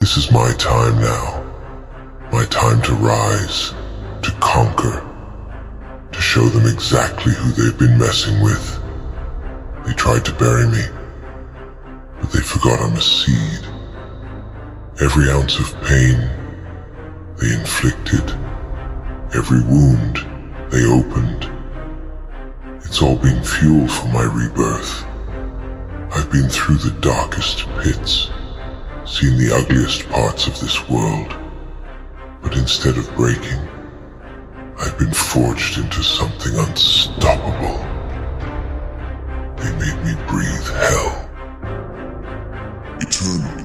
This is my time now. My time to rise, to conquer, to show them exactly who they've been messing with. They tried to bury me, but they forgot I'm a seed. Every ounce of pain they inflicted, every wound they opened, it's all been fuel for my rebirth. I've been through the darkest pits, seen the ugliest parts of this world, but instead of breaking, I've been forged into something unstoppable. They made me breathe hell. Eternal.